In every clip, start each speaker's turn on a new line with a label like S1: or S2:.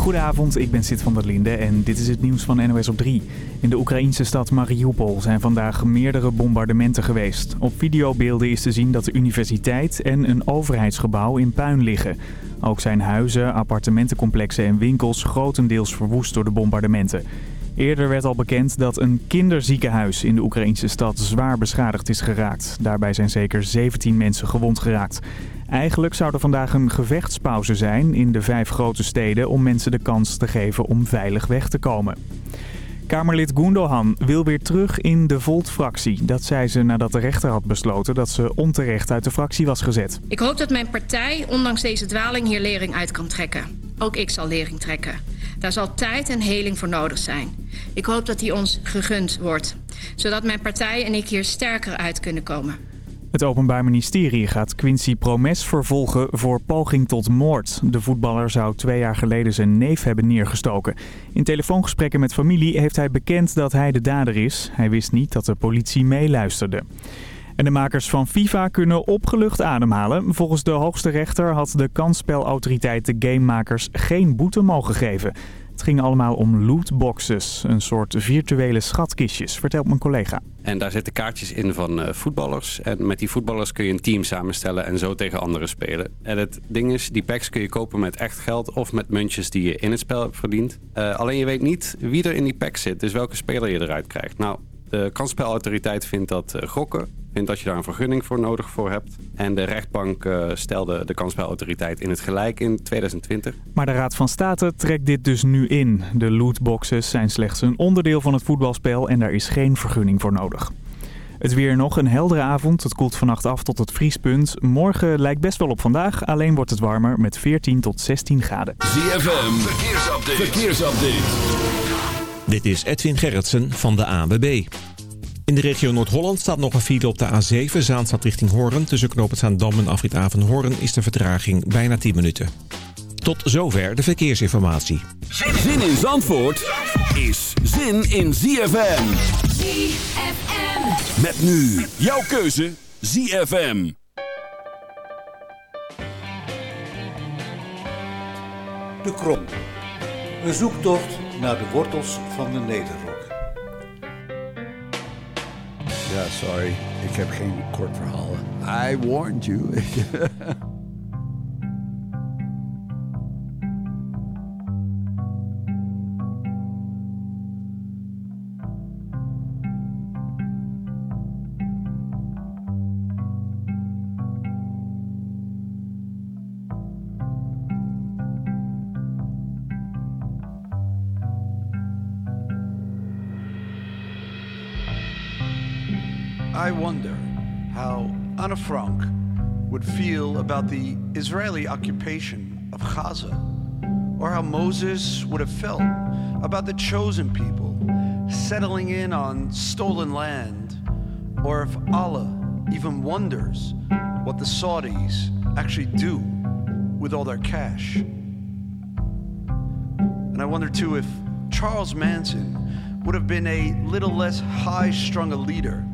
S1: Goedenavond, ik ben Sid van der Linde en dit is het nieuws van NOS op 3. In de Oekraïnse stad Mariupol zijn vandaag meerdere bombardementen geweest. Op videobeelden is te zien dat de universiteit en een overheidsgebouw in puin liggen. Ook zijn huizen, appartementencomplexen en winkels grotendeels verwoest door de bombardementen. Eerder werd al bekend dat een kinderziekenhuis in de Oekraïnse stad zwaar beschadigd is geraakt. Daarbij zijn zeker 17 mensen gewond geraakt. Eigenlijk zou er vandaag een gevechtspauze zijn in de vijf grote steden om mensen de kans te geven om veilig weg te komen. Kamerlid Gundogan wil weer terug in de Volt-fractie. Dat zei ze nadat de rechter had besloten dat ze onterecht uit de fractie was gezet.
S2: Ik hoop dat mijn partij ondanks deze dwaling hier lering uit kan trekken. Ook ik zal lering trekken. Daar zal tijd en heling voor nodig zijn. Ik hoop dat die ons gegund wordt, zodat mijn partij en ik hier sterker uit kunnen komen.
S1: Het Openbaar Ministerie gaat Quincy Promes vervolgen voor poging tot moord. De voetballer zou twee jaar geleden zijn neef hebben neergestoken. In telefoongesprekken met familie heeft hij bekend dat hij de dader is. Hij wist niet dat de politie meeluisterde. En de makers van FIFA kunnen opgelucht ademhalen. Volgens de hoogste rechter had de kansspelautoriteit de gamemakers geen boete mogen geven. Het ging allemaal om lootboxes, een soort virtuele schatkistjes, vertelt mijn collega.
S3: En daar zitten kaartjes in van uh, voetballers. En met die voetballers kun je een team samenstellen en zo tegen anderen spelen. En het ding is, die packs kun je kopen met echt geld of met muntjes die je in het spel hebt verdiend. Uh, alleen je weet niet wie er in die pack zit, dus welke speler je eruit krijgt. Nou, de kansspelautoriteit vindt dat uh, gokken vindt dat je daar een vergunning voor nodig voor hebt. En de rechtbank uh, stelde de kansspelautoriteit in het gelijk in 2020.
S1: Maar de Raad van State trekt dit dus nu in. De lootboxes zijn slechts een onderdeel van het voetbalspel en daar is geen vergunning voor nodig. Het weer nog een heldere avond. Het koelt vannacht af tot het vriespunt. Morgen lijkt best wel op vandaag. Alleen wordt het warmer met 14 tot 16 graden.
S4: ZFM, verkeersupdate. verkeersupdate.
S5: Dit is Edwin Gerritsen van de ABB. In de regio Noord-Holland staat nog een file op de A7, Zaanstad richting Hoorn. Tussen knoopend Dam en Afrit Hoorn is de vertraging bijna 10 minuten. Tot zover de verkeersinformatie.
S4: Zin in Zandvoort is zin in ZFM.
S6: ZFM.
S4: Met nu jouw keuze ZFM.
S7: De Krom. Een zoektocht naar de wortels van de Nederrok.
S8: Ja, sorry. Ik heb geen kort verhaal. I warned you.
S9: Anna Frank would feel about the Israeli occupation of Gaza, or how Moses would have felt about the chosen people settling in on stolen land, or if Allah even wonders what the Saudis actually do with all their cash. And I wonder too if Charles Manson would have been a little less high strung a leader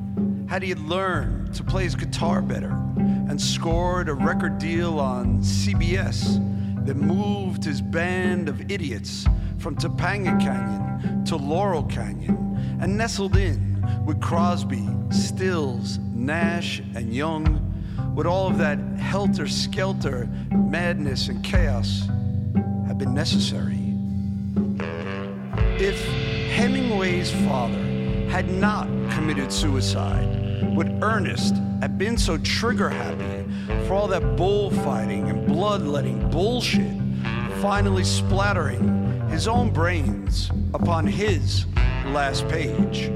S9: had he learned to play his guitar better and scored a record deal on CBS that moved his band of idiots from Topanga Canyon to Laurel Canyon and nestled in with Crosby, Stills, Nash, and Young, would all of that helter skelter madness and chaos have been necessary? If Hemingway's father had not committed suicide, would Ernest have been so trigger happy for all that bullfighting and bloodletting bullshit finally splattering his own brains upon his last page?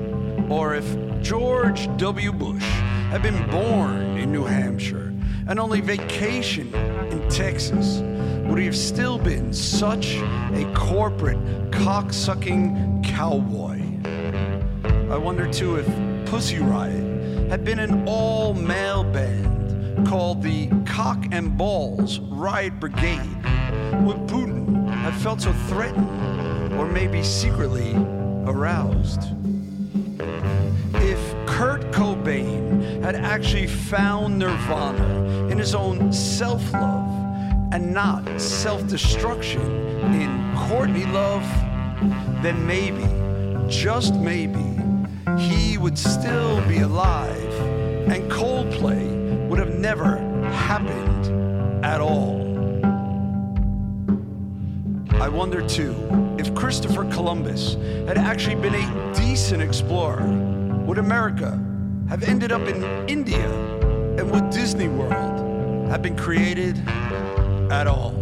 S9: Or if George W. Bush had been born in New Hampshire and only vacationed in Texas, would he have still been such a corporate cocksucking cowboy? I wonder too if Pussy Riot had been an all male band called the Cock and Balls Riot Brigade. Would Putin have felt so threatened or maybe secretly aroused? If Kurt Cobain had actually found nirvana in his own self love, and not self destruction in Courtney Love, then maybe, just maybe, he would still be alive and Coldplay would have never happened at all. I wonder too if Christopher Columbus had actually been a decent explorer, would America have ended up in India and would Disney World have been created at all?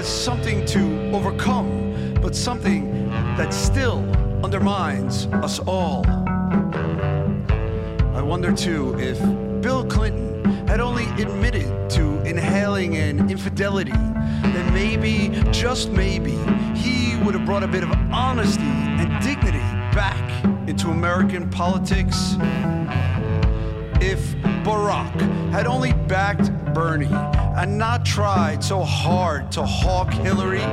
S9: As something to overcome, but something that still undermines us all? I wonder too if Bill Clinton had only admitted to inhaling an infidelity, then maybe, just maybe, he would have brought a bit of honesty and dignity back into American politics. And not tried so hard to hawk Hillary,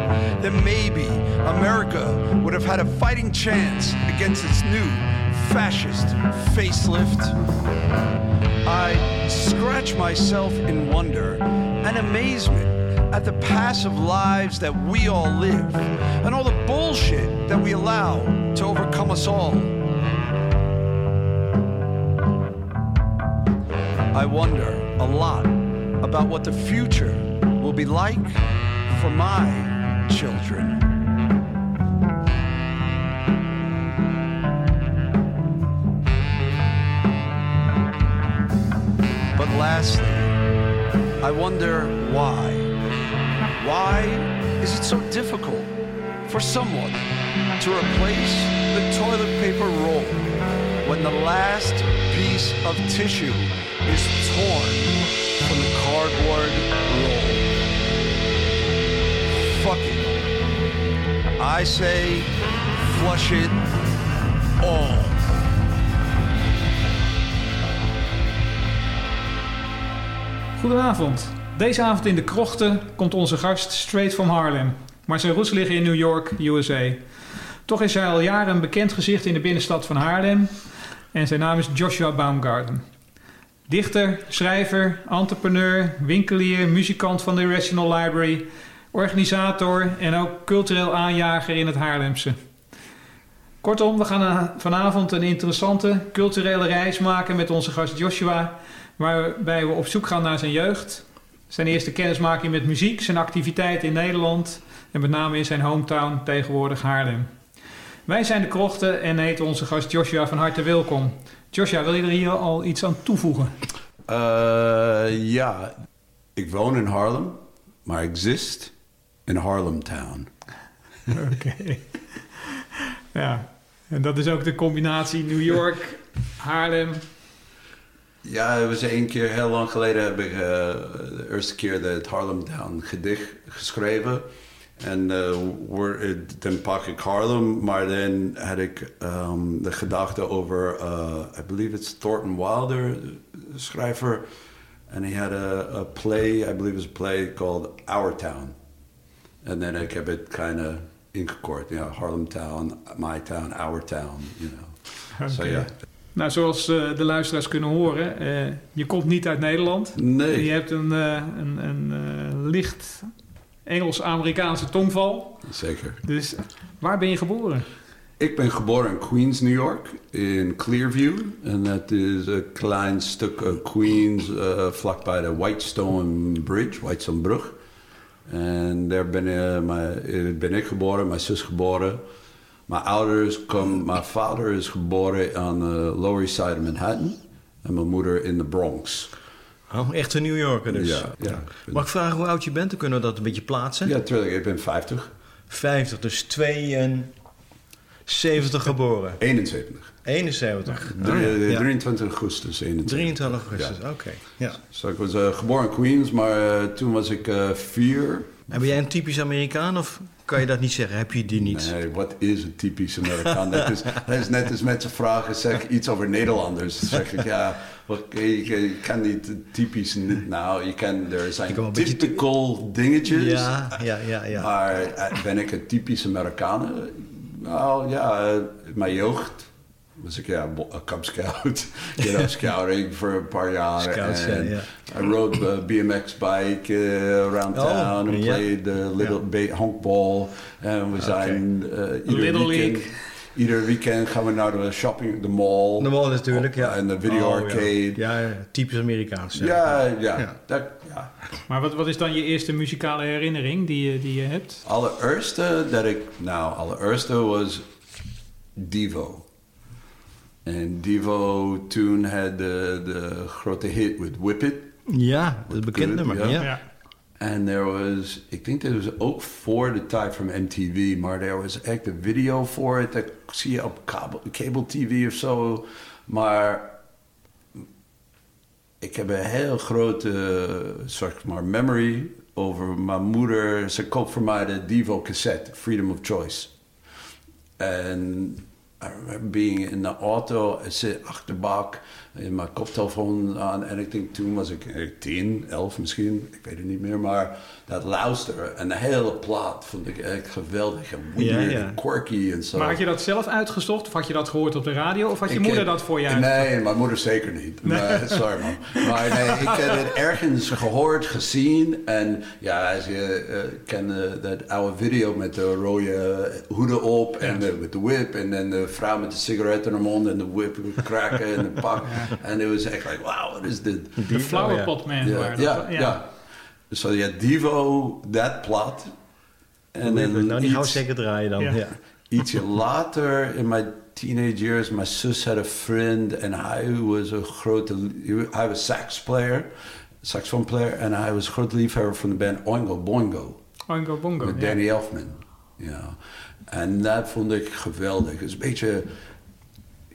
S9: then maybe America would have had a fighting chance against its new fascist facelift. I scratch myself in wonder and amazement at the passive lives that we all live and all the bullshit that we allow to overcome us all. I wonder a lot about what the future will be like for my children. But lastly, I wonder why. Why is it so difficult for someone to replace the toilet paper roll when the last piece of tissue is torn cardboard roll? I say flush it all.
S6: Goedenavond. Deze avond in de krochten komt onze gast straight from Harlem. Maar zijn roots liggen in New York, USA. Toch is hij al jaren een bekend gezicht in de binnenstad van Haarlem. En zijn naam is Joshua Baumgarten. Dichter, schrijver, entrepreneur, winkelier, muzikant van de National Library, organisator en ook cultureel aanjager in het Haarlemse. Kortom, we gaan a- vanavond een interessante culturele reis maken met onze gast Joshua, waarbij we op zoek gaan naar zijn jeugd, zijn eerste kennismaking met muziek, zijn activiteiten in Nederland en met name in zijn hometown, tegenwoordig Haarlem. Wij zijn de Krochten en heten onze gast Joshua van harte welkom. Joshua, wil je er hier al iets aan toevoegen?
S8: Uh, ja, ik woon in Harlem, maar exist in Harlem Town.
S6: Oké. Ja, en dat is ook de combinatie New York, Haarlem.
S8: Ja, het was één keer, heel lang geleden heb ik eh, de eerste keer het Harlem Town gedicht geschreven. En eh, eh, dan pak ik Harlem, maar dan had ik ehm, de gedachte over, uh, I believe it's Thornton Wilder, de schrijver. And he had a, a play, I believe it was a play called Our Town. And then ik heb het kind of ingekort, you know, Harlem Town, my town, our town, you know. So yeah.
S6: Nou, zoals uh, de luisteraars kunnen horen, uh, je komt niet uit Nederland.
S8: Nee.
S6: Je hebt een, uh, een, een licht Engels-Amerikaanse tongval.
S8: Zeker.
S6: Dus waar ben je geboren?
S8: Ik ben geboren in Queens, New York, in Clearview. En dat is een klein stuk Queens, vlakbij de Whitestone Bridge, Whitestone Brug. En daar ben, ik, ben ik geboren, mijn zus geboren. Mijn ouders komen, mijn vader is geboren aan de Lower East Side of Manhattan. En mijn moeder in de Bronx.
S10: Oh, echt een New Yorker dus.
S8: Ja, ja.
S10: Mag ik vragen hoe oud je bent? Dan kunnen we dat een beetje plaatsen.
S8: Ja, tuurlijk. Ik ben 50.
S10: 50, dus 72 geboren.
S8: 71.
S10: 71.
S8: Ja, oh, ja. 23 augustus. 21.
S10: 23 augustus, oké. Okay. Ja.
S8: So, ik was uh, geboren in Queens, maar uh, toen was ik uh, vier.
S10: En ben jij een typisch Amerikaan of kan je dat niet zeggen? Heb je die niet?
S8: Nee, wat is een typisch Amerikaan? dat, is, dat is net als mensen vragen, zeg iets over Nederlanders. Dan zeg ik, ja, je, je, kan niet typisch... Nou, je kan, er zijn typical dingetjes.
S10: Ja, ja, ja, ja.
S8: Maar ben ik een typisch Amerikaan? Nou, ja, mijn jeugd was ik ja, een Cub Scout. you know, scouting voor een paar jaar.
S10: Scouts,
S8: and
S10: yeah,
S8: I rode a BMX bike uh, around
S10: Oh,
S8: town and
S10: yeah.
S8: played uh, little ba- honkball. En we zijn uh, ieder
S6: Little
S8: weekend...
S6: League.
S8: Ieder weekend gaan we naar de shopping, de mall.
S10: De mall natuurlijk, ja.
S8: En de video
S10: Oh,
S8: arcade.
S10: Ja, ja, typisch Amerikaans.
S8: Ja, ja.
S10: Ja.
S8: Dat, ja.
S6: Maar wat, wat is dan je eerste muzikale herinnering die je, die je hebt?
S8: Allereerste dat ik... Nou, allereerste was Devo. En Devo toen had de, de grote hit met Whip It.
S10: Ja, dat is een bekend
S8: Good,
S10: nummer.
S8: ja.
S10: Ja.
S8: En there was, ik denk dat was ook voor de tijd van MTV, maar er was echt een video voor het. Dat zie je op cable, cable TV of zo. Maar ik heb een heel grote, zeg maar, memory over mijn moeder. Ze koopt voor mij de Devo cassette, Freedom of Choice. En I remember being in de auto, ik zit achterbak, in mijn koptelefoon aan. En ik denk toen was ik eh, 10, 11 misschien, ik weet het niet meer. Maar dat luisteren en de hele plaat vond ik echt geweldig en weird
S10: Ja, ja.
S8: en quirky en zo.
S6: Maar had je dat zelf uitgezocht? Of had je dat gehoord op de radio? Of had je
S8: Ik
S6: moeder dat voor je uit?
S8: Nee, mijn moeder zeker niet. Nee, sorry man. Maar nee, ik heb het ergens gehoord, gezien. En ja, als je eh, kent dat oude video met de rode hoeden op en de, met de whip. En dan de vrouw met de sigaret in haar mond en de whip kraken en de pak. En het was echt like, wow, wat is dit?
S6: De Flower Pot Man
S8: ja,
S6: dat,
S8: ja. So ja, Devo, dat plat. En dan
S10: nou, die zeker draaien dan.
S6: Ja.
S10: Ja.
S8: Ietsje later in mijn teenage years, mijn zus had een vriend en hij was een grote, hij was sax player, saxophone player en hij was een grote liefhebber van de band Oingo Boingo
S6: Oingo Bongo.
S8: met. Danny Elfman. Ja. En dat vond ik geweldig. Het is een beetje,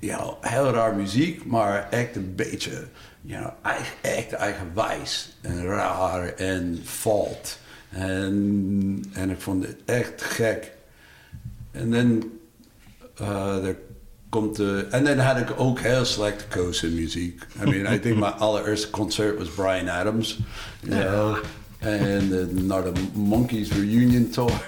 S8: ja, heel raar muziek, maar echt een beetje, ja, eigen, echt eigenwijs en raar en valt. En, en ik vond het echt gek. En dan, uh, er komt de, en dan had ik ook heel slecht gekozen muziek. I mean, I think mijn allereerste concert was Brian Adams. You know, en naar de Monkeys reunion tour.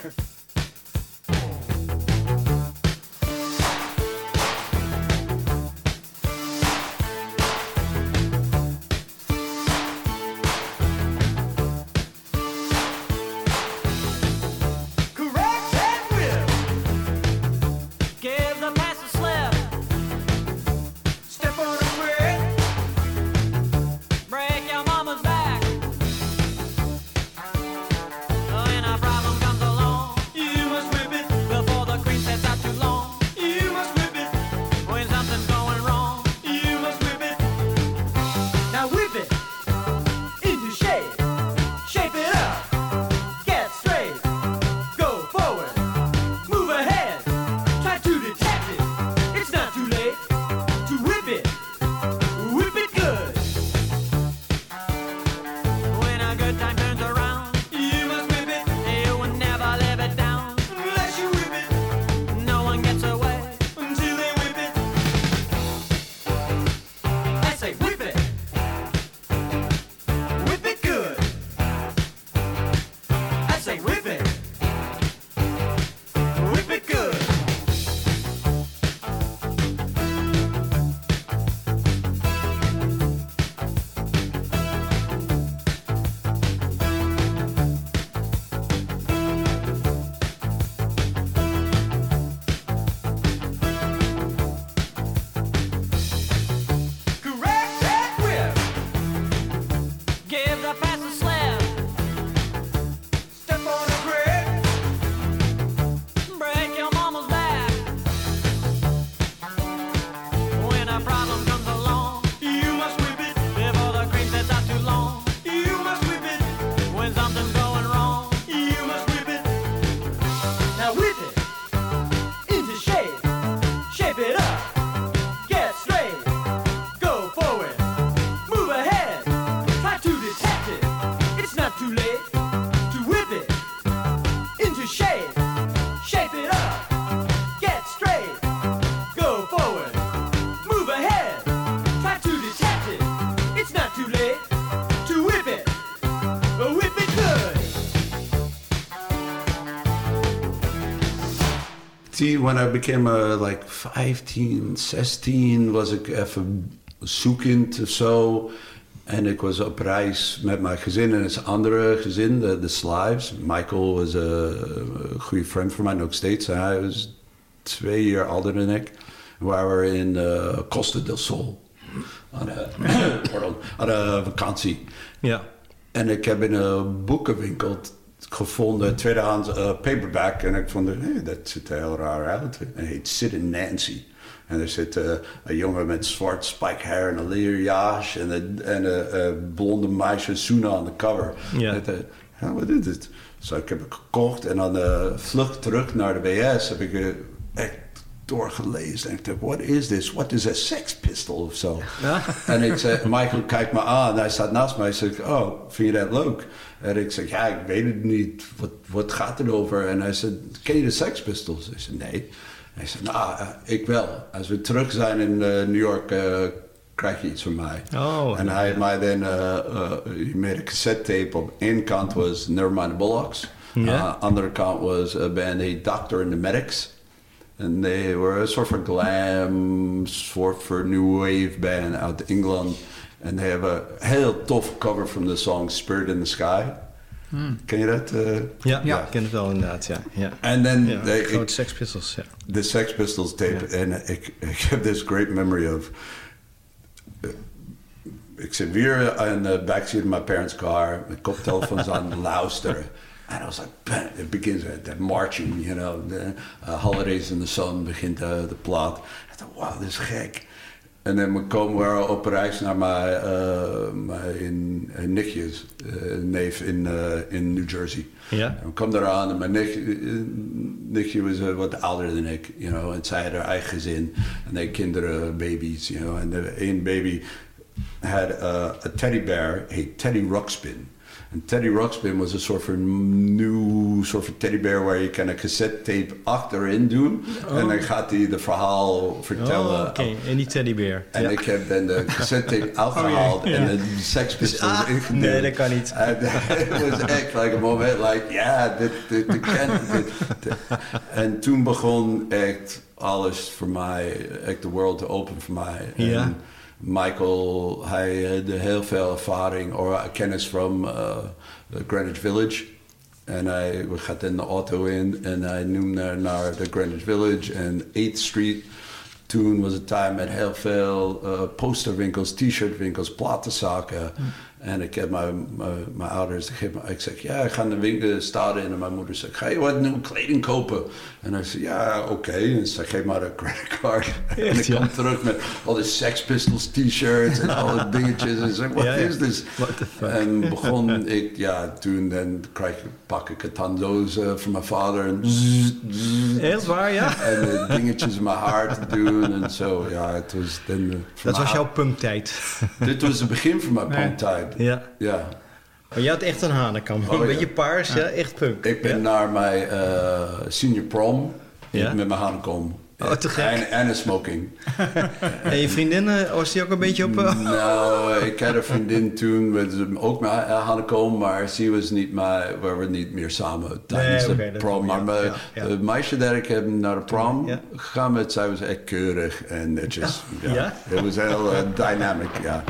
S8: Tien, when I became uh, like 15, 16, was ik even zoekend of zo. En ik was op reis met mijn gezin en het andere gezin, de, de Slaves. Michael was een goede vriend van mij, nog steeds. Hij was twee jaar ouder dan ik. We waren in uh, Costa del Sol. Aan een, aan een vakantie.
S10: Ja.
S8: En ik heb in een boekenwinkel gevonden, tweedehands uh, paperback. En ik vond, hey, dat ziet er heel raar uit. En hij heet Sid and Nancy. En er zit uh, een jongen met zwart spike hair en een leerjas en een, en een, een blonde meisje zoenen aan de cover.
S10: Ja.
S8: En, wat is dit? Dus ik heb het gekocht en aan de vlucht terug naar de VS heb ik echt doorgelezen. En ik dacht, what is this? What is a sex pistol of zo?
S10: Ja.
S8: En ik zei, Michael kijkt me aan en hij staat naast mij. Hij zegt, oh, vind je dat leuk? En ik zeg, ja, ik weet het niet. Wat, wat gaat het over? En hij zei, ken je de Sex Pistols? Ik zei, nee. Hij zei, nou, uh, ik wel. Als we terug zijn in uh, New York, uh, krijg je iets van mij.
S10: Oh,
S8: en hij had mij dan, je made een cassette tape. Op één kant was Nevermind the Bullocks.
S10: Ja.
S8: andere kant was een band heet Doctor and the Medics. En they were a sort of glam, sort of new wave band uit England. And they have a heel tof cover from the song Spirit in the Sky.
S6: Hmm.
S8: Ken je dat? Uh,
S10: ja, ja, ik ken het wel inderdaad, ja. ja.
S8: En dan...
S10: Ja, de grote Sex Pistols, ja.
S8: De Sex Pistols tape. Ja. En ik, ik heb this great memory of... Uh, ik zit weer in the backseat of my parents' car. Met koptelefoons aan luisteren. And I was like, it begins with that marching, you know, the uh, Holidays in the Sun begint uh, de plaat. I thought, wow, dit is gek. En dan we komen we op reis naar mijn, uh, mijn nichtjes, uh, neef in, in New Jersey.
S10: Ja.
S8: En we komen eraan en mijn nichtje, nichtje was wat ouder dan ik, you know, en zij had haar eigen gezin. En they kinderen, baby's, you know. En de één baby had a teddy bear, heet Teddy Ruxpin. En Teddy Ruxpin was een soort van nieuw soort van teddybear waar je kan een cassette tape achterin doen. Oh. En dan gaat hij de verhaal vertellen.
S10: Oh, Oké, okay. en die teddybear.
S8: En ja. ik heb dan de cassette tape afgehaald oh, ja. en de Sex Pistols
S10: ah. Nee, dat kan niet.
S8: Het was echt like a moment like, ja, dit, dit, dit kan. Dit, dit. En toen begon echt alles voor mij, echt de world te open voor mij.
S10: Ja.
S8: En, Michael, had heel veel ervaring of kennis van uh, Greenwich Village. En hij we in de auto in en hij noemde naar de Greenwich Village en 8th Street. Toen was het tijd met heel veel uh, posterwinkels, t-shirtwinkels, platenzaken. Mm. En ik heb mijn, mijn, mijn ouders, ik zeg, ja, ik ga in de winkel staan in. En mijn moeder zegt, ga je wat nieuwe kleding kopen? En hij zei, ja, oké. Okay. En ze geef maar een creditcard. en ik kom terug met al die Sex Pistols t-shirts en alle dingetjes. En zeg, wat
S10: ja,
S8: is dit? En begon ik, ja, toen dan krijg ik, pak ik een tando's uh, van mijn vader. En zzz, zzz,
S10: Heel waar, ja.
S8: En uh, dingetjes in mijn haar te doen en zo. Ja, het was dan... Uh,
S10: Dat was jouw punktijd.
S8: Dit was het begin van mijn
S10: Nee.
S8: punktijd.
S10: Ja.
S8: Ja.
S10: Maar je had echt een hanenkam.
S8: Oh,
S10: een beetje
S8: ja.
S10: paars, ja. echt punk.
S8: Ik ben
S10: ja.
S8: naar mijn uh, senior prom
S10: Ja?
S8: met mijn hanekom.
S10: Oh, te gek.
S8: En, en een smoking.
S10: En je vriendin, eh, was die ook een beetje op... eh,
S8: nou, ik had een vriendin toen met ook met hanekom, maar ze was niet mij, we waren niet meer samen tijdens
S10: Nee,
S8: de prom. Maar
S10: ja, ja.
S8: de meisje dat ik heb naar de prom
S10: Ja.
S8: gegaan met, zij was echt keurig en netjes. Ja.
S10: Ja?
S8: Het was heel uh, dynamic, ja.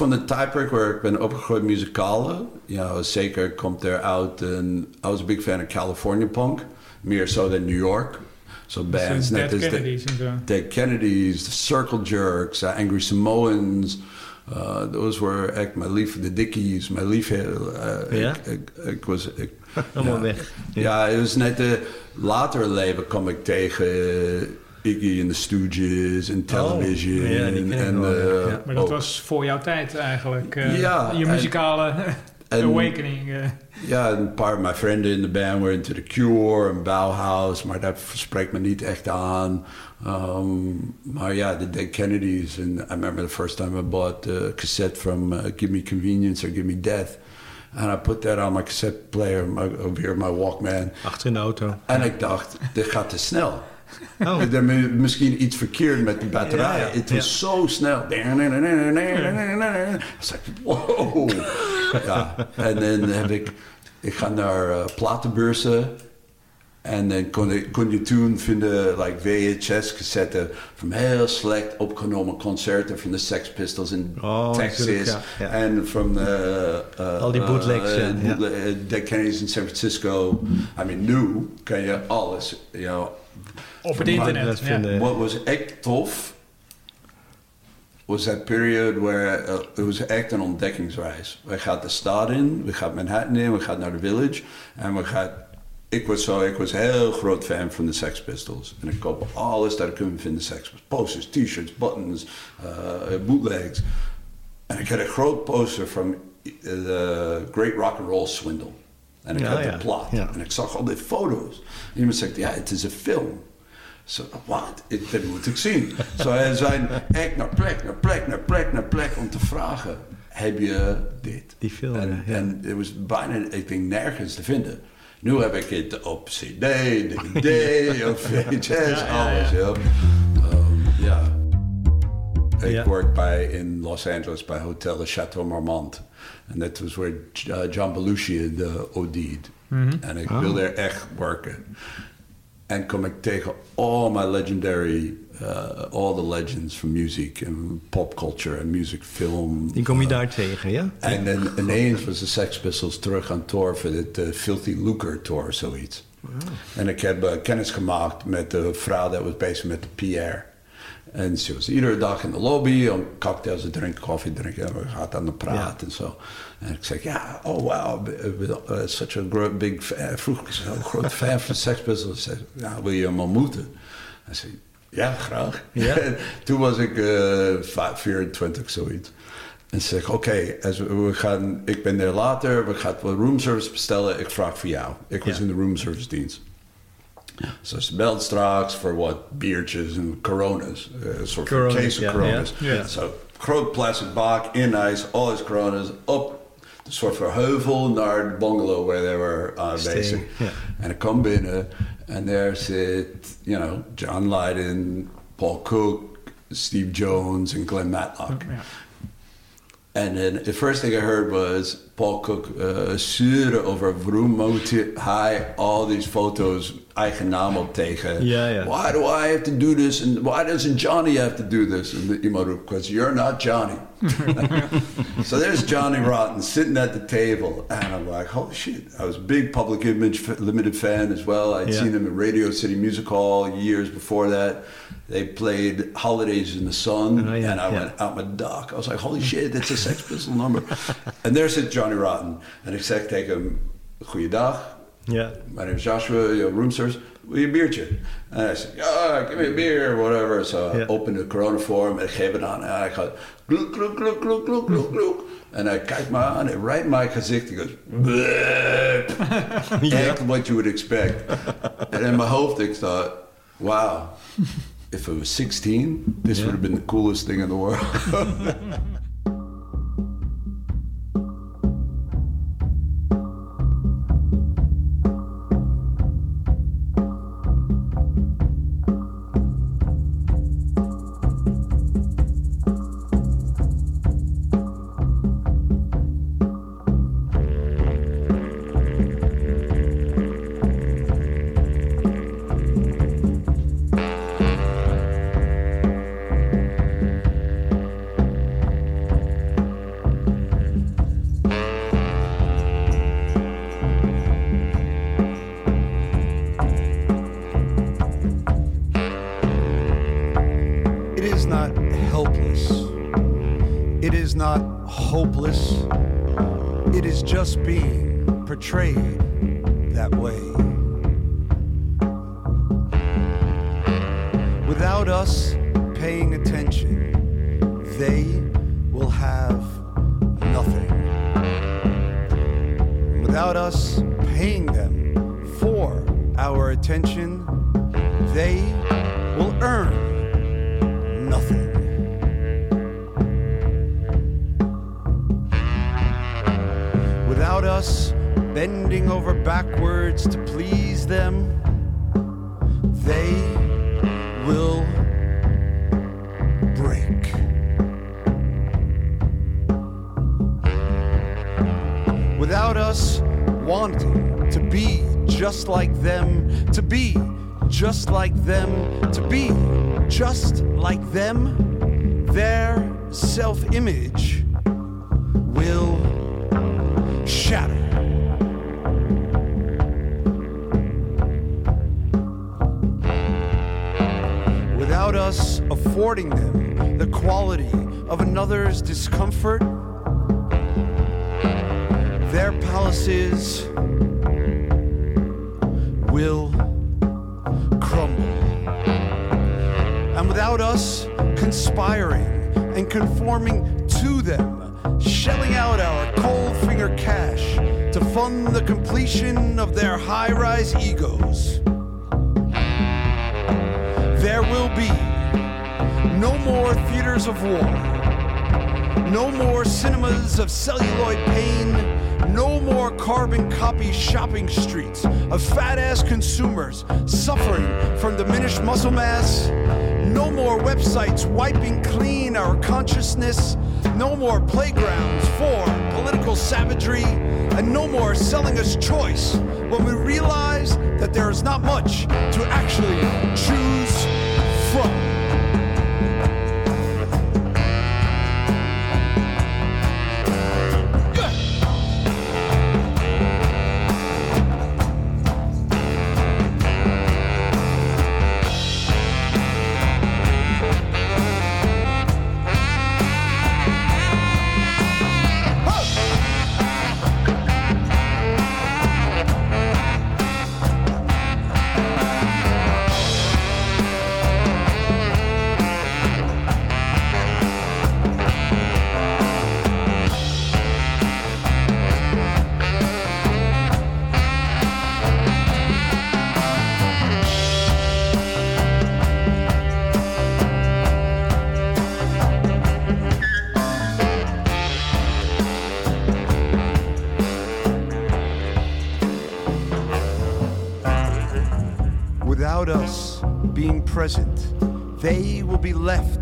S8: Vond de tijdperk waar ik ben opgegroeid muzikale. Ja, zeker komt er uit een... I was a big fan of California punk. Meer zo dan New York. Zo bands
S6: Dead
S8: net als de-
S6: Kennedys en.
S8: Dead Kennedys, The Circle Jerks, uh, Angry Samoans. Uh, those were echt mijn lief, de Dickies, mijn lief. uh,
S10: Ja?
S8: ik, ik, ik was... Ik,
S10: Allemaal
S8: ja.
S10: weg.
S8: Ja, het was net de later leven kwam ik tegen uh, Iggy en de Stooges en Television.
S10: Oh, ja, die ken ik
S8: en,
S10: wel,
S8: uh,
S10: ja.
S6: Maar dat
S8: ook-
S6: was voor jouw tijd eigenlijk. eh,
S8: Ja,
S6: je
S8: en-
S6: muzikale
S8: en-
S6: awakening. eh.
S8: Ja, een paar van mijn vrienden in de band were into The Cure en Bauhaus, maar dat spreekt me niet echt aan. Um, maar ja, de Dead Kennedys. And I remember the first time I bought a cassette from uh, Give Me Convenience or Give Me Death. And I put that on my cassette player, my, over here, my Walkman.
S10: Achter in de auto.
S8: En ik dacht, dit gaat te snel.
S10: Oh.
S8: Er is misschien iets verkeerd met de batterij.
S10: Ja, ja.
S8: Het was zo snel. Ik wow. Ja, en dan heb ik... Ik ga naar uh, platenbeurzen. En dan kon, ik, kon je toen vinden like VHS-cassetten van heel slecht opgenomen concerten van de Sex Pistols in
S10: Oh,
S8: Texas. En van de... uh,
S10: Al die bootlegs,
S8: uh, Dead Kennedys in San Francisco. I mean, nu kan je alles, you know.
S6: Op het internet.
S10: dat
S6: ja.
S10: vinden-
S8: What was echt tof was that period where uh, het was echt een ontdekkingsreis. We gaan de stad in, we gaan Manhattan in, we gaan naar de village en we gaan. Ik was zo, ik was een heel groot fan van de Sex Pistols. En ik koop alles dat ik kon vinden Sex Pistols. Posters, t-shirts, buttons, uh, bootlegs. En ik had een groot poster van de Great Rock and Roll Swindle. En ik
S10: Ja,
S8: had de plaat.
S10: ja.
S8: En ik zag al die foto's. En iemand zegt, ja, het is een film. Zo, wat? Dat moet ik zien. Zo, hij zijn echt naar plek, naar plek, naar plek, naar plek om te vragen. Heb je dit?
S10: Die film,
S8: En,
S10: ja, ja.
S8: en het was bijna, ik denk, nergens te vinden. Nu heb ik het op CD, DVD, op VHS, alles. Ja. Ehm, ja. Ik werk bij, in Los Angeles bij Hotel de Chateau Marmont. En dat was waar uh, John Belushi de OD'd. En ik wilde er echt werken. En kom ik tegen all my legendary, uh, all the legends from music and pop culture en music, film.
S10: Die kom je
S8: uh,
S10: daar tegen, ja?
S8: En dan ineens was de Sex Pistols terug aan tour voor het uh, Filthy Lucre tour, zoiets. En ik heb uh, kennis gemaakt met de vrouw dat was bezig met de PR. En ze was iedere dag in de lobby om cocktails te drinken, koffie te drinken. En we gaan aan de praat en zo. En ik zeg, ja, oh wow, uh, such a gro- big fan. Vroeg ik zo'n groot fan van Sex Pistols. Ze zei, ja, wil je hem ontmoeten? Hij zei, ja, graag.
S10: Ja?
S8: Toen was ik uh, 24, zoiets. En ze zegt, oké, gaan, ik ben er later, we gaan wel roomservice bestellen, ik vraag voor jou. Ik was
S10: Ja.
S8: in de roomservice dienst. Dus ze belt straks voor wat biertjes en coronas. Een soort van case of coronas.
S6: ja. Ja.
S8: Zo, groot plastic bak, in ijs, alles coronas, op een soort van heuvel naar de bungalow waar they were uh, bezig.
S10: ja.
S8: En ik kom binnen en daar zit, you know, John Lydon, Paul Cook, Steve Jones en Glenn Matlock.
S6: Ja.
S8: And then the first thing I heard was Paul Cook uh, over waarom moet hij al these foto's eigen naam op tegen.
S10: Ja, ja.
S8: Why do I have to do this? And why doesn't Johnny have to do this? And iemand roept, because you're not Johnny. so there's Johnny Rotten sitting at the table. And I'm like, holy shit. I was a big Public Image Limited fan as well. I'd
S10: Yeah.
S8: seen him at Radio City Music Hall years before that. They played Holidays in the Sun.
S10: Oh,
S8: and I went out my duck. I was like, holy shit, that's a Sex Pistol number. and there sits Johnny Rotten. En ik zeg tegen hem, goeiedag.
S10: Ja.
S8: My name is Joshua, your room service. Wil je een biertje? En hij zegt, ja, give me a beer, whatever. So
S10: Ja.
S8: I open de coronaform en ik geef het aan. En hij gaat, gloek, gloek, gloek, gloek, gloek, gloek, gloek. En hij kijkt me aan en right in mijn gezicht. Hij goes, "Bleh." Echt what you would expect. en in mijn hoofd, ik thought, wow. If I was 16, this
S10: Ja.
S8: would have been the coolest thing in the world.
S11: being cash to fund the completion of their high rise egos, there will be no more theaters of war, no more cinemas of celluloid pain, no more carbon copy shopping streets of fat ass consumers suffering from diminished muscle mass. No more websites wiping clean our consciousness. No more playgrounds for political savagery. And no more selling us choice when we realize that there is not much to actually choose from.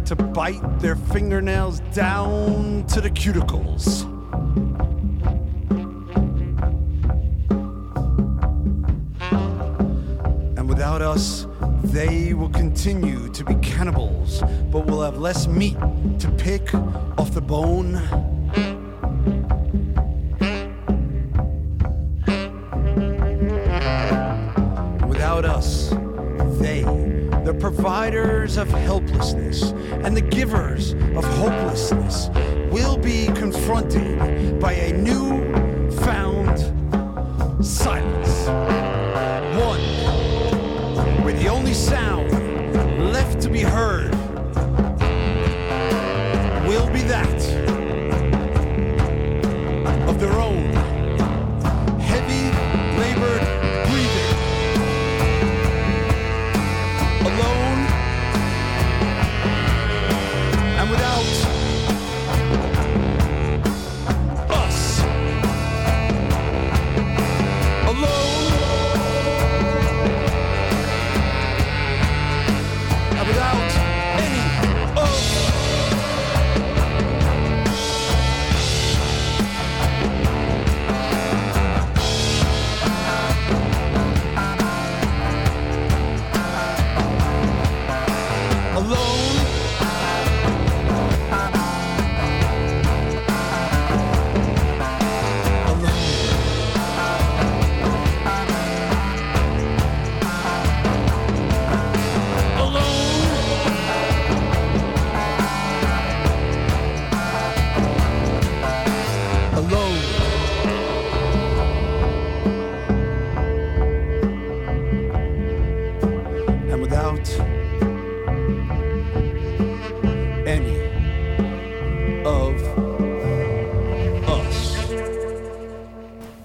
S11: To bite their fingernails down to the cuticles. And without us, they will continue to be cannibals, but will have less meat to pick off the bone. Providers of helplessness and the givers of hopelessness, will be confronted by a new found silence. One where the only sound left to be heard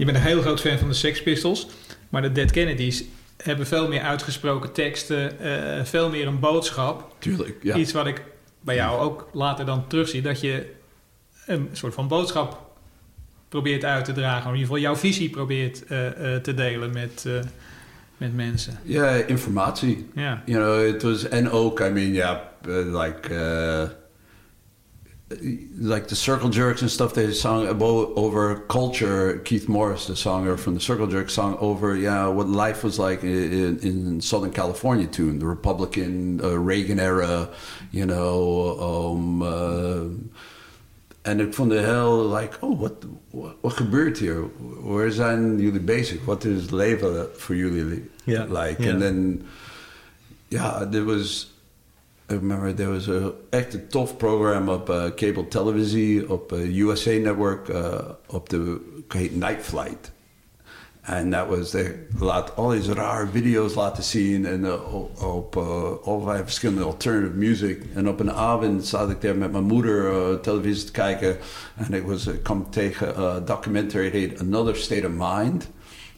S6: Je bent een heel groot fan van de Sex Pistols. Maar de Dead Kennedys hebben veel meer uitgesproken teksten. eh, veel meer een boodschap.
S8: Tuurlijk, ja.
S6: Iets wat ik bij jou ook later dan terugzie. Dat je een soort van boodschap probeert uit te dragen. Of in ieder geval jouw visie probeert eh, eh, te delen met, met mensen.
S8: Ja, informatie.
S6: Ja.
S8: You know, it was, and ook, I mean, yeah, uh, like, like the Circle Jerks and stuff, they sung about, over culture. Keith Morris, the songer from the Circle Jerks, sung over, yeah, what life was like in, in Southern California tune, the Republican uh, Reagan era, you know, um, uh, en ik vond het heel like, oh, wat, wat, wat gebeurt hier? Waar zijn jullie bezig? Wat is het leven voor jullie like?
S10: ja.
S8: En dan, ja, there was, I remember there was a echt een tof programma op uh, cable televisie, op uh, USA Network, uh, op de heet Night Flight. En dat was, de, laat al deze rare video's laten zien en op, allerlei verschillende alternative music. En op een avond zat ik daar met mijn moeder televisie te kijken en ik was, kwam tegen een documentary, heet Another State of Mind.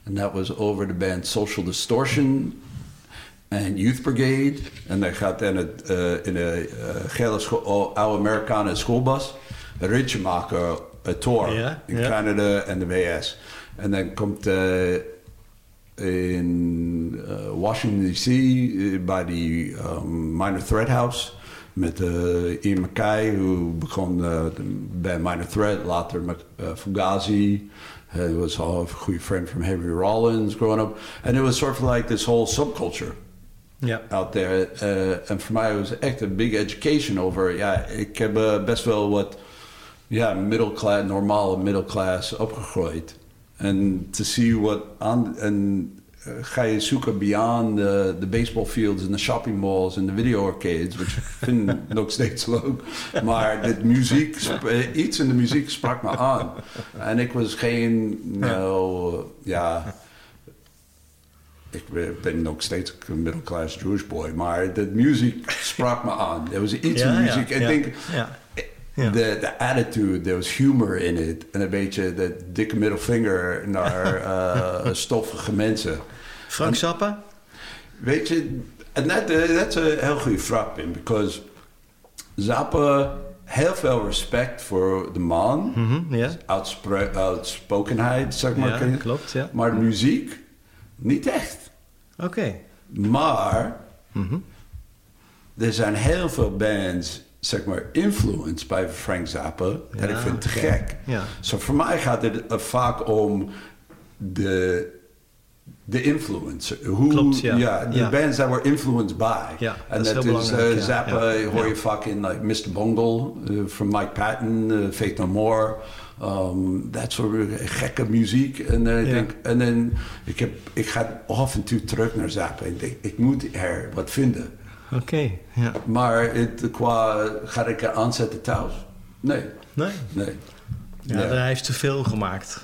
S8: En dat was over de band Social Distortion en Youth Brigade. En dan gaat in, het, uh, in een uh, gele scho- oude Amerikanen schoolbus een ritje maken, een tour
S10: Ja,
S8: in
S10: ja.
S8: Canada en de VS. En dan komt uh, in Washington D.C. bij die um, Minor Threat House met uh, Ian MacKay, who begon uh, bij Minor Threat, later met uh, Fugazi. He was a good friend from Henry Rollins growing up. And it was sort of like this whole subculture
S10: Ja.
S8: out there. Uh, en voor mij was het echt een big education over. Ja, ik heb uh, best wel wat ja, middelclass, normale middelclass opgegroeid. En te zien wat aan. En uh, ga je zoeken beyond de the baseball fields en de shopping malls en de video arcades, which ik vind nog steeds leuk. Maar de muziek, eh, iets in de muziek sprak me aan. En ik was geen, nou, ja. Ik ben- nog steeds een middelclass Jewish boy, maar de muziek sprak me aan. Er was iets in muziek. Ik denk, de, de attitude, there was humor in it. En een beetje de dikke middelvinger naar eh, stoffige mensen.
S10: Frank Zappa?
S8: Weet je, en dat is een heel goede vraag, Pim. Because Zappa, heel veel respect voor de man.
S10: Mhm,
S8: uitspokenheid, zeg maar.
S10: Ja, klopt, ja.
S8: Maar muziek, niet echt.
S10: Oké.
S8: Maar
S10: Mhm.
S8: er zijn heel veel bands, zeg maar, influenced bij Frank Zappa. en
S10: Ja,
S8: ik vind het gek.
S10: Ja.
S8: Zo voor mij gaat het uh, vaak om de, de influence. Hoe,
S10: Klopt, ja.
S8: de
S10: Ja.
S8: bands that were influenced by.
S10: Ja,
S8: en
S10: dat is
S8: dat uh,
S10: ja.
S8: Zappa
S10: Ja.
S8: hoor je
S10: Ja.
S8: vaak in like Mr. Bungle uh, van Mike Patton, uh, Faith No More. Um, dat soort gekke muziek. En eh, ik
S10: Ja.
S8: denk, en dan, ik, heb, ik ga af en toe terug naar Zappa. En denk, ik moet er wat vinden.
S10: Oké, ja.
S8: Maar het, qua, ga ik er aanzetten thuis? Nee.
S10: Nee?
S8: Nee.
S10: Ja, Hij heeft te veel gemaakt.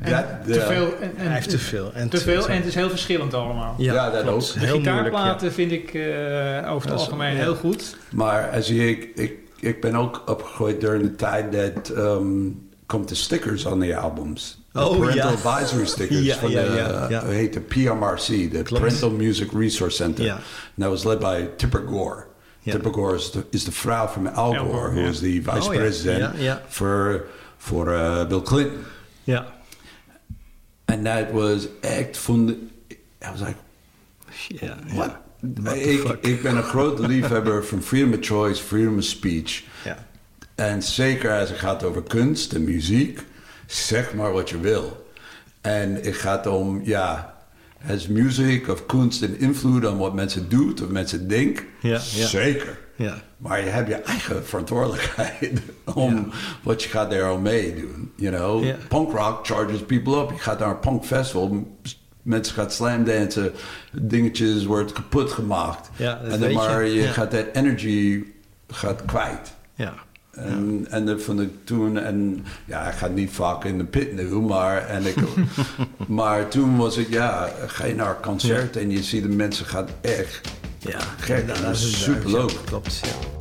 S6: En
S8: Ja,
S6: te
S8: ja.
S6: veel. En, en,
S10: Hij heeft te veel. En
S6: te veel en het is heel verschillend allemaal.
S10: Ja,
S8: Ja, dat
S10: klopt.
S8: ook.
S6: De
S10: Heel moeilijk,
S6: gitaarplaten vind ik eh, over het algemeen
S10: ja.
S6: heel goed.
S8: Maar als je, ik, ik, ik ben ook opgegroeid door de tijd dat um, komt de stickers aan de albums. De
S10: Oh,
S8: parental
S10: ja.
S8: advisory stickers
S10: Ja,
S8: van
S10: ja,
S8: de,
S10: ja, ja.
S8: hoe heet de PMRC, de
S10: Klopt.
S8: Parental Music Resource Center.
S10: Ja.
S8: And that was led by Tipper Gore.
S10: Ja.
S8: Tipper Gore is de, is de vrouw van Al
S6: Al
S8: Gore,
S6: Gore,
S8: who
S6: ja.
S8: was the vice
S10: Oh, ja.
S8: president
S10: Ja, ja.
S8: voor, voor uh, Bill Clinton.
S10: Ja.
S8: En dat was echt van de, I was like,
S10: Ja,
S8: What?
S10: ja. What the
S8: Ik,
S10: fuck?
S8: ik ben een grote liefhebber van freedom of choice, freedom of speech.
S10: Ja.
S8: En zeker als het gaat over kunst en muziek, zeg maar wat je wil. En het gaat om, ja, has muziek of kunst een invloed op wat mensen doen of mensen denken?
S10: Ja, ja.
S8: Zeker.
S10: Ja.
S8: Maar je hebt je eigen verantwoordelijkheid om wat je gaat daar al meedoen. You know,
S10: Ja.
S8: punk rock charges people up. Je gaat naar een punk festival, mensen gaan slam dansen, dingetjes wordt kapot gemaakt.
S10: Ja, dat
S8: en dan
S10: weet je.
S8: maar je gaat dat energy gaat kwijt.
S10: Ja.
S8: En, en dat vond ik toen, en ja, ik ga niet vaak in de pit nu, maar, en ik, maar toen was ik, ja, ga je naar een concert en je ziet de mensen gaan echt
S10: Ja.
S8: gek.
S10: Ja,
S8: dat is super leuk.
S10: ja. Klopt, ja.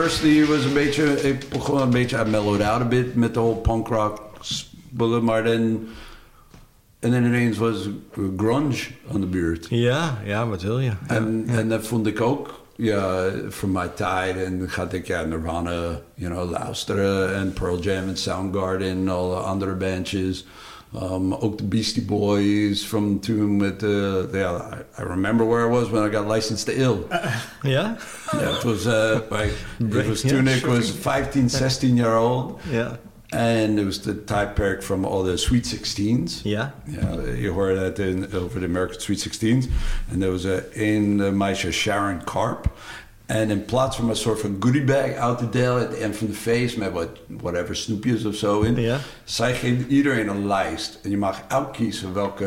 S8: University was een beetje, ik begon een beetje, I mellowed out a bit met de whole punk rock spullen, maar dan, en dan ineens was grunge aan de beurt.
S10: Ja, ja, wat wil je?
S8: En, en dat vond ik ook, ja, voor mijn tijd. En dan ga ik ja, Nirvana, you know, luisteren. En Pearl Jam en Soundgarden en alle andere bandjes. Um, ook de Beastie Boys from toen met, uh, yeah, I, I remember where I was when I got licensed to ill.
S10: Yeah,
S8: Ja, het was, uh, like, it was
S10: Ja,
S8: toen ik
S10: sure.
S8: was 15, 16 jaar oud.
S10: Ja.
S8: En it was the tijdperk from all the Sweet 16s.
S10: Ja.
S8: Ja, je hoorde het in, over de American Sweet 16s. En er was uh, een uh, meisje, Sharon Carp. En in plaats van een soort van goodie bag uit te delen the end van de feest met wat, whatever snoepjes of zo in,
S10: Ja.
S8: zij geeft iedereen een lijst. En je mag uitkiezen welke,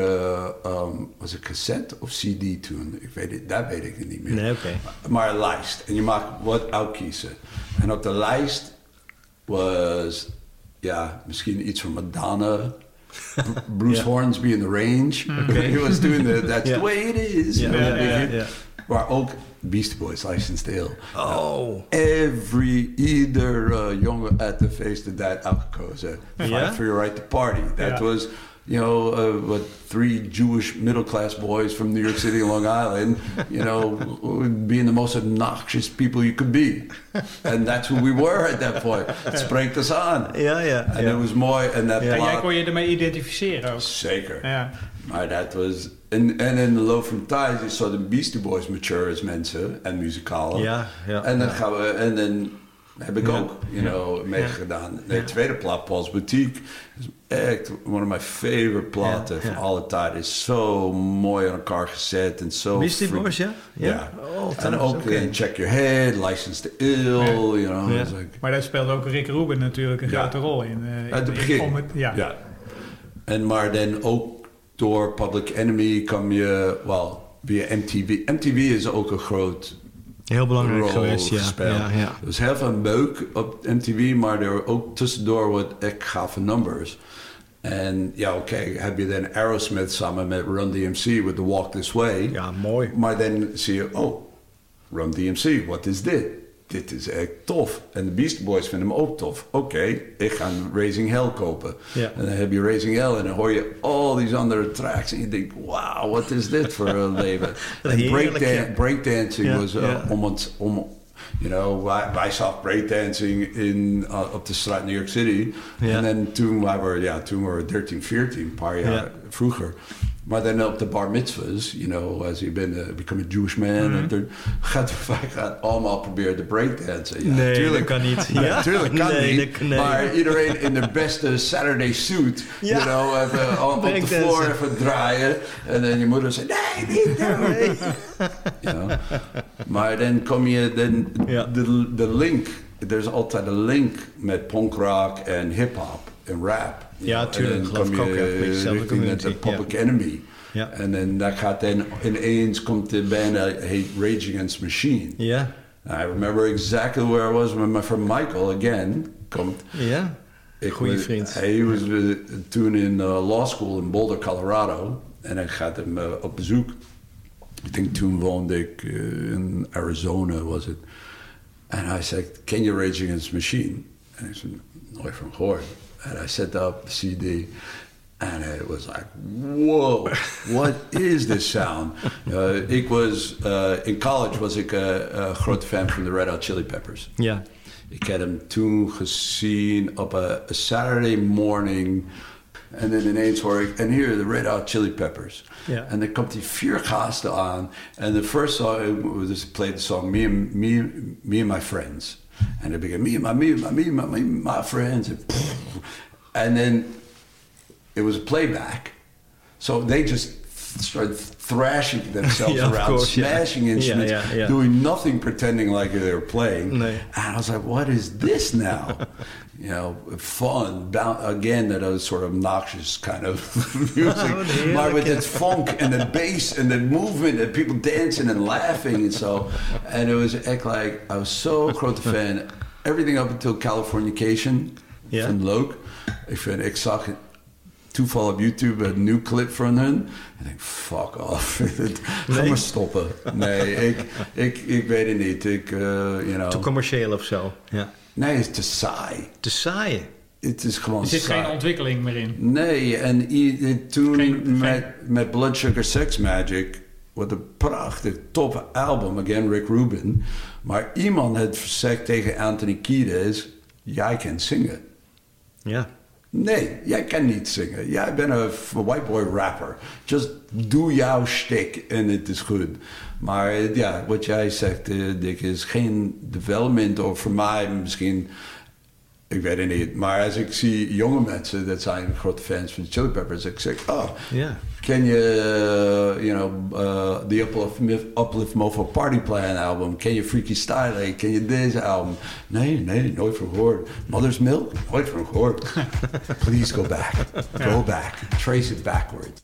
S8: um, was het cassette of CD toen? Ik weet het, dat weet ik niet meer.
S10: Nee, oké.
S8: Maar een lijst. En je mag wat uitkiezen. En op de lijst was, ja, misschien iets van Madonna. Bruce
S10: Ja.
S8: Hornsby in the Range.
S10: Oké.
S8: He was doing the That's the way it is.
S10: Ja,
S8: Maar ook Beastie Boys, Licensed Ill.
S10: Oh.
S8: Every, ieder uh, jongen at the feest had that uitgekozen. Fight
S10: Ja?
S8: for your right to party. That was, you know, uh, what three Jewish middle class boys from New York City and Long Island, you know, being the most obnoxious people you could be. And that's who we were at that point. Het spreekt ons aan.
S10: Ja, ja.
S8: En het was mooi. En dat
S10: Ja.
S6: En jij
S8: plaat-
S6: kon je ermee identificeren ook.
S8: Zeker.
S6: Ja.
S8: Maar dat was... En, en in de loop van de tijd is zo de Beastie Boys mature als mensen en muzikaal.
S10: Ja, ja,
S8: En dan
S10: ja.
S8: gaan we... En dan Heb ik
S10: Ja.
S8: ook, you
S10: Ja.
S8: know, meegedaan. De tweede plaat, Paul's Boutique, is echt one of my favorite platen
S10: Ja,
S8: van
S10: ja.
S8: alle tijden. Is zo mooi aan elkaar gezet en zo...
S10: Beastie
S8: free-
S10: Boys, ja? Ja?
S8: Ja.
S10: Oh,
S8: en ook in Check Your Head, License to Ill, you know.
S6: Ja.
S8: it's like-
S6: Maar daar speelde ook Rick Rubin natuurlijk een
S8: Ja.
S6: grote rol in. eh,
S8: Uit het
S6: in-
S8: begin.
S6: om het- ja.
S8: ja. En maar dan ook door Public Enemy kwam je, wel, via MTV. MTV is ook een groot
S10: Heel belangrijk geweest, ja. Ja, ja.
S8: Er was heel veel meuk op MTV, maar er ook tussendoor wat echt gave numbers. En ja, oké, heb je dan Aerosmith samen met Run DMC with The Walk This Way.
S10: Ja, mooi.
S8: Maar dan zie je, oh, Run DMC, wat is dit? Dit is echt tof. En de Beast Boys vinden hem ook tof. Oké, ik ga een Raising Hell kopen. En dan heb je Raising Hell en dan hoor je al die andere tracks. En je denkt, wauw, wat is dit voor een leven? breakdancing was uh, om het... Om, You know, wij, wij zag breakdancing in, uh, op de straat New York City. En dan toen waren we, ja, toen we 13, 14, een paar jaar
S10: Ja.
S8: vroeger. Maar dan op de bar mitzvahs, you know, als je bent, uh, become a Jewish man.
S10: Mhm.
S8: en toen gaat, allemaal proberen te breakdansen. Ja,
S10: Nee,
S8: tuurlijk,
S10: dat kan niet.
S8: Ja,
S10: Ja?
S8: tuurlijk kan
S10: Nee,
S8: niet.
S10: dat- nee.
S8: Maar iedereen in de beste Saturday suit,
S10: Ja.
S8: you know, even op de floor even draaien. En dan je moeder zegt, nee, niet doen. Ja. Maar dan kom je, dan, de, de link, er is altijd een link met punkrock en hip-hop en rap.
S10: Ja, tuurlijk,
S8: En dan
S10: geloof
S8: kom
S10: ook,
S8: je de Public Enemy.
S10: Ja.
S8: En dan dat gaat dan ineens komt de band heet Rage Against Machine.
S10: Ja.
S8: I remember exactly where I was when my friend Michael again komt.
S10: Ja.
S8: Ik
S10: Goeie
S8: was-
S10: vriend.
S8: Hij was eh, toen in uh, law school in Boulder, Colorado. En ik gaat hem uh, op bezoek. Ik denk toen woonde ik in Arizona, was het. En hij zei, ken je Rage Against Machine? En ik zei, nooit van gehoord. En I set up the CD. And it was like, whoa, what is this sound? Uh, ik was, uh, in college was ik a grote fan van de Red Hot Chili Peppers.
S10: Yeah.
S8: Ik had hem toen gezien op een Saturday morning. En dan ineens hoor ik, en hier, de Red Hot Chili Peppers.
S10: Ja.
S8: En dan komt die vier gasten aan. En de first song was played the song Me and, me, me and My Friends. En dan begin, me and my, me and my, me and my, me and my friends. And, and then it was a playback. So they just started thrashing themselves
S10: Yeah,
S8: around,
S10: course,
S8: smashing instruments,
S10: Yeah, yeah, yeah.
S8: doing nothing, pretending like they were playing.
S10: Nee.
S8: And I was like, what is this now? you know, fun. Again, that was sort of obnoxious kind of music.
S10: wat heerlijk,
S8: with its funk and the bass and the movement and people dancing and laughing and so. And it was like, I was so grote fan. Everything up until Californication
S10: Ja.
S8: van Loke. Ik vind, ik zag toeval op YouTube een nieuw clip van hun. En ik fuck off. Ga
S10: Nee?
S8: maar stoppen. Nee, ik, ik, ik weet het niet. Ik, uh, you know.
S10: Te commercieel of zo. Ja.
S8: Nee, het is te saai.
S10: Te saai.
S8: Het is gewoon
S6: Er zit
S8: saai.
S6: geen ontwikkeling meer in.
S8: Nee, en i- toen
S6: Geen-
S8: met, met Blood Sugar Sex Magic... wat een prachtig, top album, again Rick Rubin... maar iemand had gezegd tegen Anthony Kiedis... jij kan zingen.
S10: Ja.
S8: Nee, jij kan niet zingen. Jij bent een white boy rapper. Just doe jouw shtick en het is goed. Maar eh, ja, wat jij zegt, eh, Dick, is geen development. Of voor mij misschien, ik weet het niet. Maar als ik zie jonge mensen, dat zijn grote fans van Chili Peppers. Ik zeg, oh,
S10: Ja.
S8: ken je, uh, you know, uh, the Uplift, Uplift Mofo Party Plan album? Ken je Freaky Style? Ken je deze album? Nee, nee, nooit van gehoord. Mother's Milk? Nooit van gehoord. Please go back. Go back. Trace it backwards.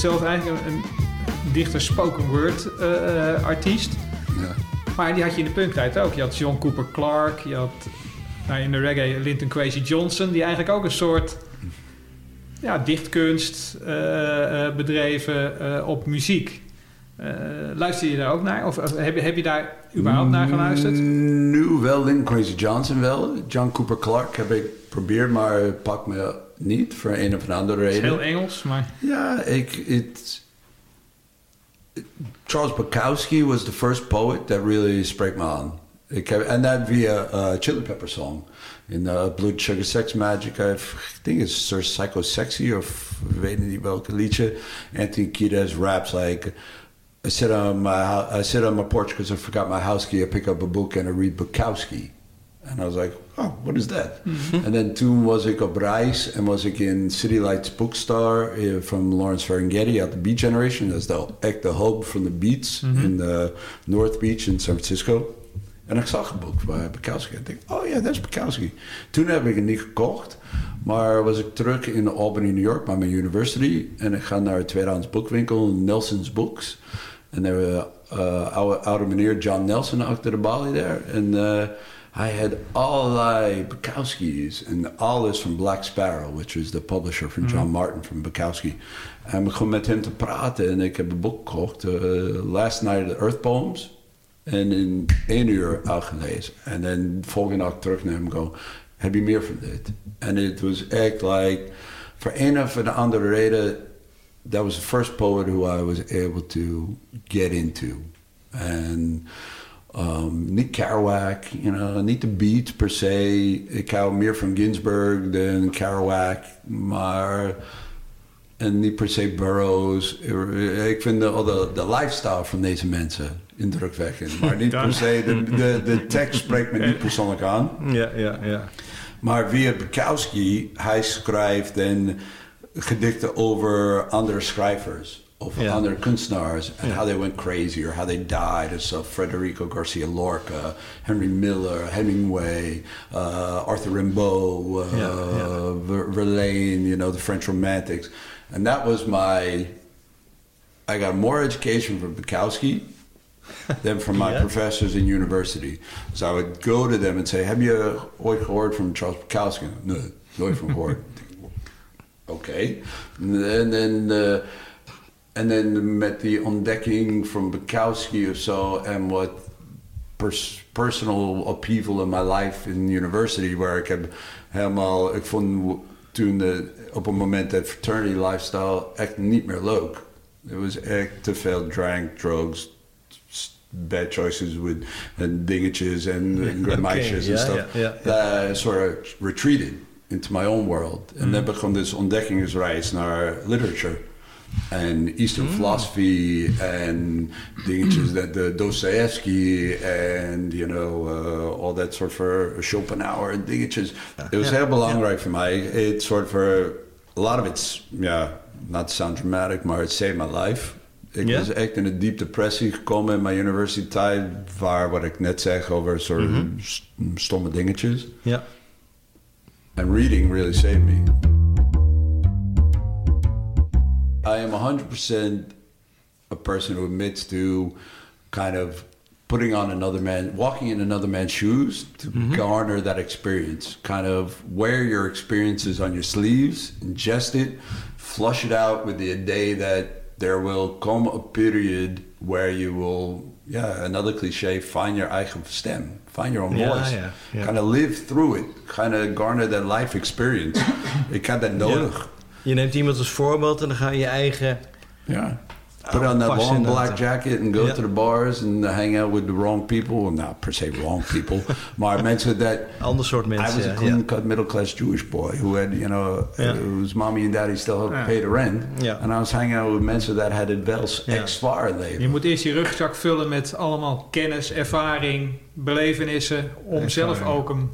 S6: Bent zelf eigenlijk een, een dichter spoken word eh, eh, artiest.
S8: Ja.
S6: Maar die had je in de punktijd ook. Je had John Cooper Clarke, je had nou, in de reggae Linton Kwesi Johnson, die eigenlijk ook een soort ja, dichtkunst eh, bedreven op muziek. Luister je daar ook naar? Of, of heb, je, heb je daar überhaupt naar geluisterd?
S8: Mm, Nu wel, Lynn Crazy Johnson wel. John Cooper Clark heb ik geprobeerd, maar pakt me niet voor een of andere
S6: Het is
S8: reden.
S6: heel Engels, maar...
S8: Ja, ik, het, Charles Bukowski was the first poet that really spreekt me aan. Ik heb, en dat via uh, Chili Pepper song. In uh, Blood Sugar Sex Magic. I think it's Sir Psycho Sexy of weet niet welke liedje. Anthony Kiedis raps like... I sit on my I sit on my porch because I forgot my house key. I pick up a book and I read Bukowski. And I was like, oh, what is that? And then toen was ik op reis en was ik in City Lights Bookstore eh, from Lawrence Ferlinghetti uit de Beat Generation. Dat is de, echt de hub van de beats in de North Beach in San Francisco. En ik zag een boek bij Bukowski. En ik dacht, oh ja, dat is Bukowski. Toen heb ik het niet gekocht. Maar was ik terug in Albany, New York, bij mijn university. En ik ga naar een tweedehands boekwinkel, Nelson's Books. En daar hebben we uh, oude, oude meneer John Nelson achter de balie daar. En uh, hij had allerlei Bukowski's. and all alles from Black Sparrow, which was the publisher van John Martin from Bukowski. En ik begon met hem te praten en ik heb een boek gekocht. uh, Last Night of the Earth Poems. En in één uur uitgelezen. En dan de volgende dag terug naar hem go. Heb je meer van dit? En het was echt like... Voor een of een andere reden... That was the first poet who I was able to get into. En... Um, niet Kerouac, you know, niet de beat per se. Ik hou meer van Ginsberg dan Kerouac, maar en niet per se Burroughs. Ik vind de, de, de lifestyle van deze mensen indrukwekkend, maar niet per se de, de, de tekst spreekt me niet persoonlijk aan.
S10: Ja, ja, ja.
S8: Maar via Bukowski, hij schrijft dan gedichten over andere schrijvers. Of
S10: Ja.
S8: andere kunstenaars. And how they went crazy or how they died. And so Federico Garcia Lorca, Henry Miller, Hemingway, uh, Arthur Rimbaud, uh. Ver- Verlaine, you know, the French Romantics. And that was my... I got more education from Bukowski than from my
S10: Yeah.
S8: professors in university. So I would go to them and say, have you ooit gehoord van Charles Bukowski? Nee, nooit van gehoord. Oké. En dan... eh, en dan met die ontdekking van Bukowski of zo... en wat pers- personal upheaval in my life in university... waar ik heb helemaal... Ik vond toen de, op een moment dat fraternity lifestyle echt niet meer leuk. Het was echt te veel drank, drugs, bad choices with en dingetjes en en meisjes en stuff.
S10: ja,
S8: That sort of retreated into my own world. En dan begon dus ontdekkingsreis naar literature. En Eastern philosophy en dingetjes, dat de Dostoevsky en, you know, uh, all that sort of Schopenhauer en dingetjes. Het was
S10: Ja,
S8: heel belangrijk for mij. It sort of, a lot of it's, yeah, not to sound dramatic, maar it saved my life. Ik
S10: Ja?
S8: was echt in een diep depressie gekomen in mijn universiteit, waar wat ik net zeg over soort st- stomme dingetjes.
S10: Ja.
S8: And reading really saved me. I am 100% a person who admits to kind of putting on another man, walking in another man's shoes to mm-hmm. garner that experience. Kind of wear your experiences on your sleeves, ingest it, flush it out with the day that there will come a period where you will, yeah, another cliche, find your eigen stem, find your own
S10: Ja,
S8: voice.
S10: ja, ja.
S8: Kind of live through it, kind of garner that life experience. Ik had dat nodig.
S10: Je neemt iemand als voorbeeld en dan ga je je eigen...
S8: Ja. Put on that long black jacket and go to the bars and hang out with the wrong people. Well, not per se wrong people, maar mensen that
S10: Ander soort
S8: I
S10: mensen.
S8: was a
S10: ja.
S8: clean cut middle class Jewish boy who had, you know,
S10: Ja.
S8: whose mommy and daddy still had to pay the rent. And I was hanging out with mensen that had het wel
S10: Ja.
S8: echt zwaar in leven.
S6: Je moet eerst je rugzak vullen met allemaal kennis, ervaring, belevenissen... om zelf ook een,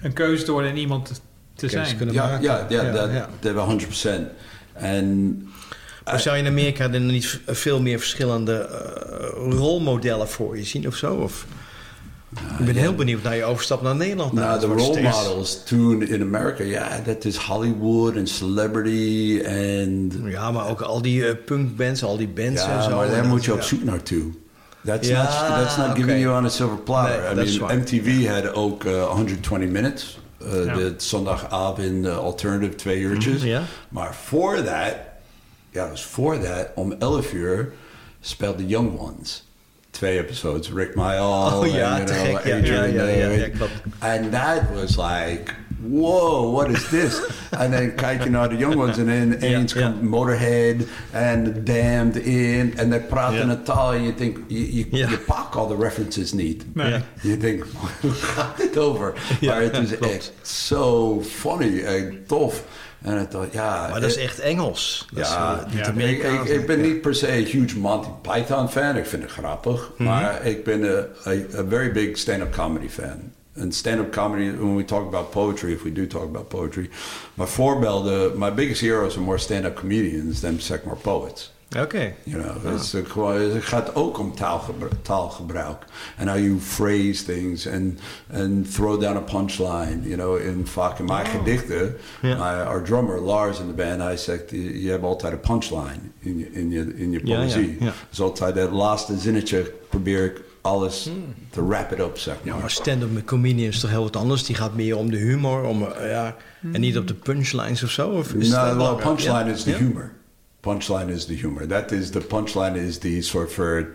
S6: een keuze te worden en iemand te, zijn.
S10: kunnen
S8: Ja,
S10: maken.
S8: ja, ja, dat,
S10: ja.
S8: dat wel 100%. En
S10: Maar zou je in Amerika dan niet veel meer verschillende eh, rolmodellen voor je zien of zo? Of? Ik ben heel benieuwd naar je overstap naar Nederland.
S8: Nou, de role models toen in Amerika, ja, dat is Hollywood en celebrity en...
S10: Ja, maar ook al die eh, punkbands, al die bands
S8: Ja,
S10: en zo.
S8: maar daar moet je op
S10: ja.
S8: zoek naartoe. That's,
S10: Ja,
S8: not, that's not giving you on a silver platter.
S10: Nee,
S8: I mean. MTV had ook uh, 120 minutes. Uh,
S10: Ja.
S8: De zondagavond uh, alternative twee uurtjes.
S10: Mhm, ja.
S8: Maar voor dat, ja, dus voor dat, om 11 uur speelde Young Ones. Twee episodes, Rick Mayall.
S10: Oh ja,
S8: you know,
S10: gek, ja,
S8: Adrian,
S10: ja, ja, ja, ja, klopt.
S8: And that was like, whoa, what is this? en dan kijk je naar de Young Ones en dan eens
S10: ja.
S8: komt Motorhead en The Damned in. En dan praten
S10: Ja.
S8: een taal en je denkt, je, je, pakt al de references niet.
S6: Nee.
S8: Je denkt, hoe gaat dit over? Maar het is echt zo funny en tof. En dacht, ja...
S10: Maar dat is echt Engels. Dat
S8: ja,
S10: is,
S8: ik,
S10: Amerikaans.
S8: ik, ik ben niet per se een huge Monty Python fan. Ik vind het grappig.
S10: Mhm.
S8: Maar ik ben een very big stand-up comedy fan. And stand-up comedy, when we talk about poetry, if we do talk about poetry, my voorbeelden, my biggest heroes are more stand-up comedians than zeg maar poets.
S10: okay
S8: You know, het, is ook gewoon- het gaat ook om taalgebruik, taalgebruik. And how you phrase things and, and throw down a punchline. You know, in vaak in mijn gedichten,
S10: Ja.
S8: my- our drummer Lars in de band, hij zegt, je, hebt altijd een punchline in je, in je, in je
S10: Ja, ja,
S8: poëzie.
S10: ja.
S8: Dus altijd dat laatste zinnetje probeer ik alles te wrap it up, zeg
S10: Ja,
S8: maar.
S10: maar stand-up met comedian is toch heel wat anders? Die gaat meer om de humor, om, eh, ja, en niet op de punchlines of zo? Of is het wel
S8: No, well, punchline is
S10: Ja?
S8: humor. Punchline is the humor. That is the punchline is the sort for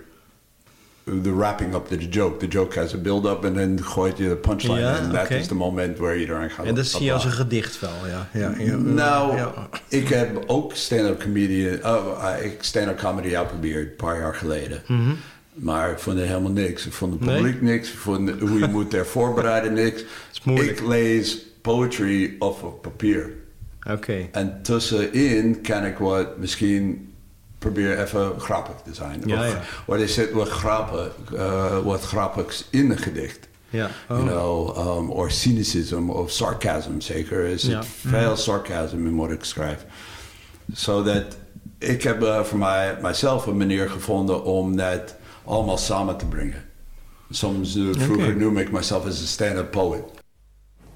S8: the wrapping up to the joke. The joke has a build-up and then gooit je de punchline en that
S10: oké.
S8: is the moment where je eraan gaat
S10: En dat zie je als een gedicht wel, ja. ja, ja
S8: Nou,
S10: ja.
S8: ik heb ook stand-up comedian, oh, uh, ik stand-up comedy uitgeprobeerd een paar jaar geleden.
S10: Mhm.
S8: Maar ik vond het helemaal niks. Ik vond het
S10: Nee?
S8: publiek niks. Ik vond hoe je moet er voorbereiden niks. Ik lees poetry op papier.
S10: Oké.
S8: En tussenin kan ik wat misschien probeer even grappig te zijn.
S10: Ja,
S8: of,
S10: ja.
S8: Wat is het wat grappig, uh, wat grappigs in een gedicht?
S10: Ja.
S8: You
S10: Oh.
S8: know, um, or cynicism of sarcasm zeker. Er zit
S10: Ja.
S8: veel sarcasm in wat ik schrijf. Zodat ik heb uh, voor mij, mijzelf een manier gevonden om dat allemaal samen te brengen. Soms uh, vroeger
S10: Oké.
S8: noem ik mezelf als een stand-up poet.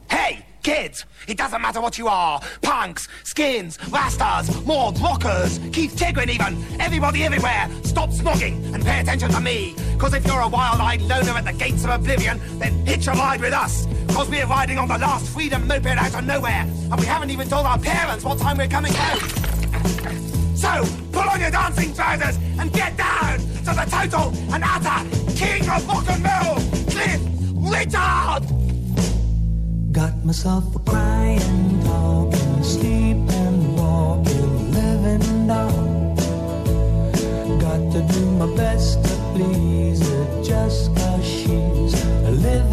S12: Hey, kids! It doesn't matter what you are punks, skins, rastas, mords, rockers, Keith Tigrin, even. Everybody everywhere, stop snogging and pay attention to me. Because if you're a wild eyed loner at the gates of oblivion, then hitch a ride with us. Because we're riding on the last freedom moped out of nowhere. And we haven't even told our parents what time we're coming home. So, pull on your dancing trousers and get down to the total and utter king of rock and roll, Cliff Richard!
S13: Got myself a crying, talking, sleeping, walking, living doll. Got to do my best to please her just cause she's a living